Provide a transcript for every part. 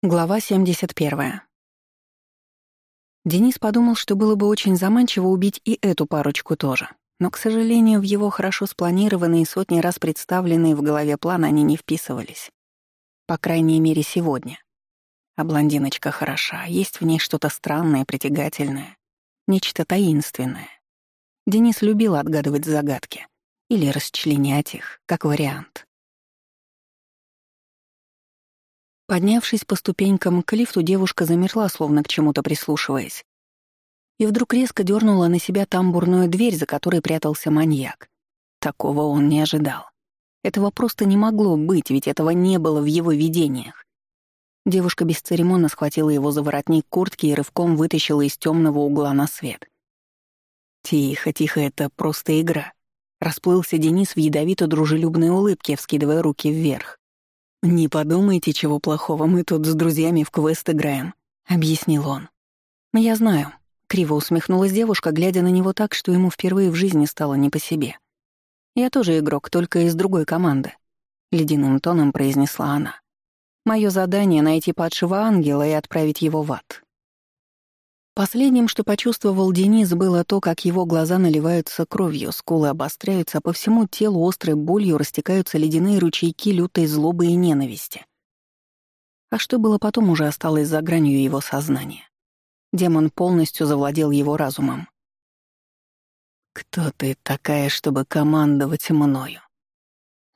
Глава 71. Денис подумал, что было бы очень заманчиво убить и эту парочку тоже. Но, к сожалению, в его хорошо спланированные сотни раз представленные в голове план они не вписывались. По крайней мере, сегодня. А блондиночка хороша, есть в ней что-то странное, притягательное, нечто таинственное. Денис любил отгадывать загадки или расчленять их, как вариант. Поднявшись по ступенькам к лифту, девушка замерла, словно к чему-то прислушиваясь. И вдруг резко дернула на себя тамбурную дверь, за которой прятался маньяк. Такого он не ожидал. Этого просто не могло быть, ведь этого не было в его видениях. Девушка бесцеремонно схватила его за воротник куртки и рывком вытащила из темного угла на свет. «Тихо, тихо, это просто игра», — расплылся Денис в ядовито-дружелюбной улыбке, вскидывая руки вверх. «Не подумайте, чего плохого, мы тут с друзьями в квест играем», — объяснил он. «Я знаю», — криво усмехнулась девушка, глядя на него так, что ему впервые в жизни стало не по себе. «Я тоже игрок, только из другой команды», — ледяным тоном произнесла она. Мое задание — найти падшего ангела и отправить его в ад. Последним, что почувствовал Денис, было то, как его глаза наливаются кровью, скулы обостряются, а по всему телу острой болью растекаются ледяные ручейки лютой злобы и ненависти. А что было потом, уже осталось за гранью его сознания. Демон полностью завладел его разумом. «Кто ты такая, чтобы командовать мною?»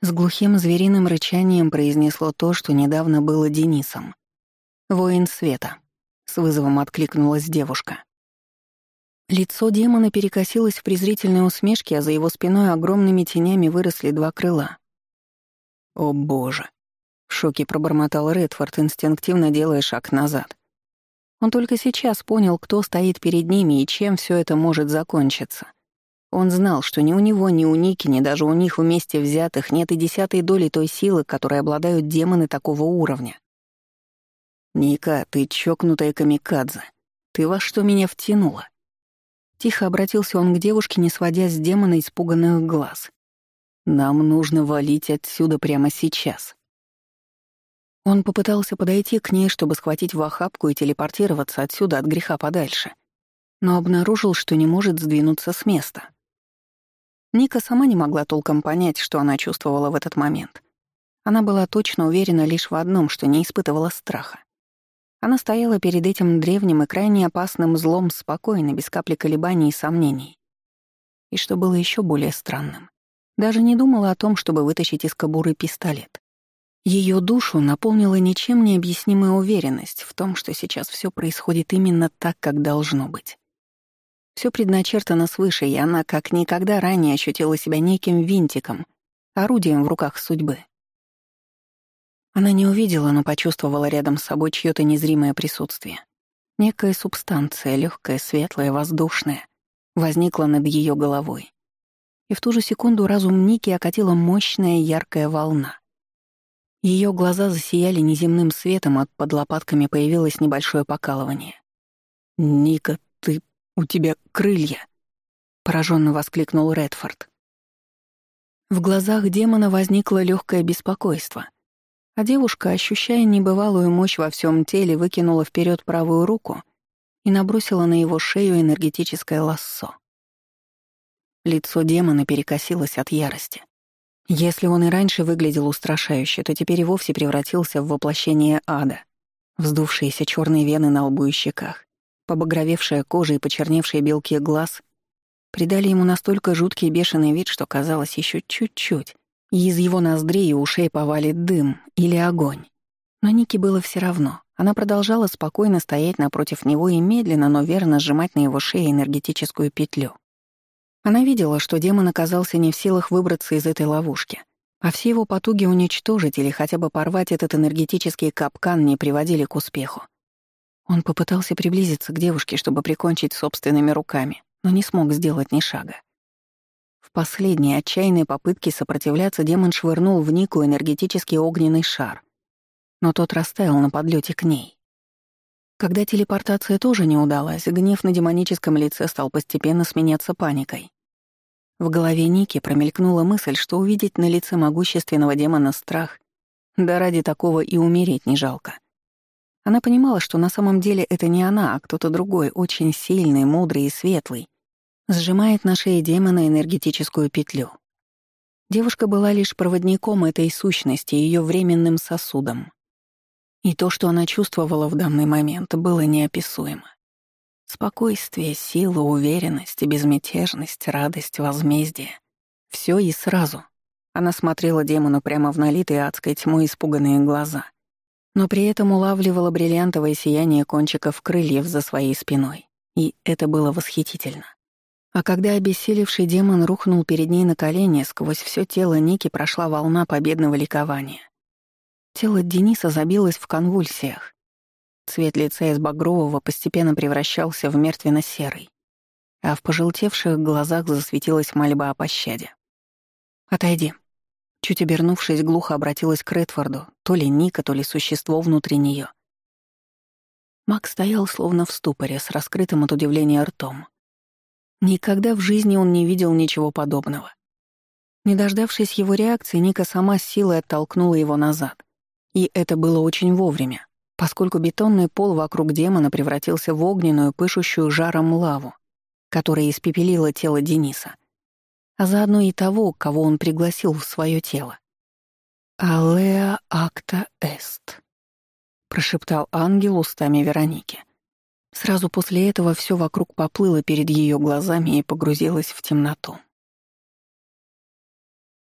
С глухим звериным рычанием произнесло то, что недавно было Денисом. «Воин света». — с вызовом откликнулась девушка. Лицо демона перекосилось в презрительной усмешке, а за его спиной огромными тенями выросли два крыла. «О боже!» — в шоке пробормотал Редфорд, инстинктивно делая шаг назад. Он только сейчас понял, кто стоит перед ними и чем все это может закончиться. Он знал, что ни у него, ни у Ники, ни даже у них вместе взятых нет и десятой доли той силы, которой обладают демоны такого уровня. «Ника, ты чокнутая камикадзе. Ты во что меня втянула?» Тихо обратился он к девушке, не сводя с демона испуганных глаз. «Нам нужно валить отсюда прямо сейчас». Он попытался подойти к ней, чтобы схватить в охапку и телепортироваться отсюда от греха подальше, но обнаружил, что не может сдвинуться с места. Ника сама не могла толком понять, что она чувствовала в этот момент. Она была точно уверена лишь в одном, что не испытывала страха. Она стояла перед этим древним и крайне опасным злом спокойно, без капли колебаний и сомнений. И что было еще более странным, даже не думала о том, чтобы вытащить из кобуры пистолет. Ее душу наполнила ничем не объяснимая уверенность в том, что сейчас все происходит именно так, как должно быть. Все предначертано свыше, и она как никогда ранее ощутила себя неким винтиком, орудием в руках судьбы. Она не увидела, но почувствовала рядом с собой чьё-то незримое присутствие. Некая субстанция, легкая, светлая, воздушная, возникла над её головой. И в ту же секунду разум Ники окатила мощная яркая волна. Её глаза засияли неземным светом, а под лопатками появилось небольшое покалывание. «Ника, ты... у тебя крылья!» — Поражённо воскликнул Редфорд. В глазах демона возникло легкое беспокойство. А девушка, ощущая небывалую мощь во всем теле, выкинула вперед правую руку и набросила на его шею энергетическое лассо. Лицо демона перекосилось от ярости. Если он и раньше выглядел устрашающе, то теперь и вовсе превратился в воплощение ада. Вздувшиеся черные вены на лбу и щеках, побагровевшая кожа и почерневшие белки глаз придали ему настолько жуткий и бешеный вид, что казалось еще чуть-чуть, и из его ноздрей и ушей повалит дым или огонь. Но Нике было все равно. Она продолжала спокойно стоять напротив него и медленно, но верно сжимать на его шее энергетическую петлю. Она видела, что демон оказался не в силах выбраться из этой ловушки, а все его потуги уничтожить или хотя бы порвать этот энергетический капкан не приводили к успеху. Он попытался приблизиться к девушке, чтобы прикончить собственными руками, но не смог сделать ни шага последней отчаянной попытке сопротивляться демон швырнул в Нику энергетический огненный шар. Но тот растаял на подлете к ней. Когда телепортация тоже не удалась, гнев на демоническом лице стал постепенно сменяться паникой. В голове Ники промелькнула мысль, что увидеть на лице могущественного демона страх, да ради такого и умереть не жалко. Она понимала, что на самом деле это не она, а кто-то другой, очень сильный, мудрый и светлый, сжимает на шее демона энергетическую петлю. Девушка была лишь проводником этой сущности, ее временным сосудом. И то, что она чувствовала в данный момент, было неописуемо. Спокойствие, сила, уверенность, безмятежность, радость, возмездие. Все и сразу. Она смотрела демону прямо в налитые адской тьмой испуганные глаза, но при этом улавливала бриллиантовое сияние кончиков крыльев за своей спиной. И это было восхитительно. А когда обессилевший демон рухнул перед ней на колени, сквозь все тело Ники прошла волна победного ликования. Тело Дениса забилось в конвульсиях. Цвет лица из багрового постепенно превращался в мертвенно-серый, а в пожелтевших глазах засветилась мольба о пощаде. «Отойди». Чуть обернувшись, глухо обратилась к Редфорду, то ли Ника, то ли существо внутри нее. Маг стоял словно в ступоре, с раскрытым от удивления ртом. Никогда в жизни он не видел ничего подобного. Не дождавшись его реакции, Ника сама силой оттолкнула его назад. И это было очень вовремя, поскольку бетонный пол вокруг демона превратился в огненную, пышущую жаром лаву, которая испепелила тело Дениса, а заодно и того, кого он пригласил в свое тело. «Алеа акта эст», — прошептал ангел устами Вероники. Сразу после этого все вокруг поплыло перед ее глазами и погрузилось в темноту.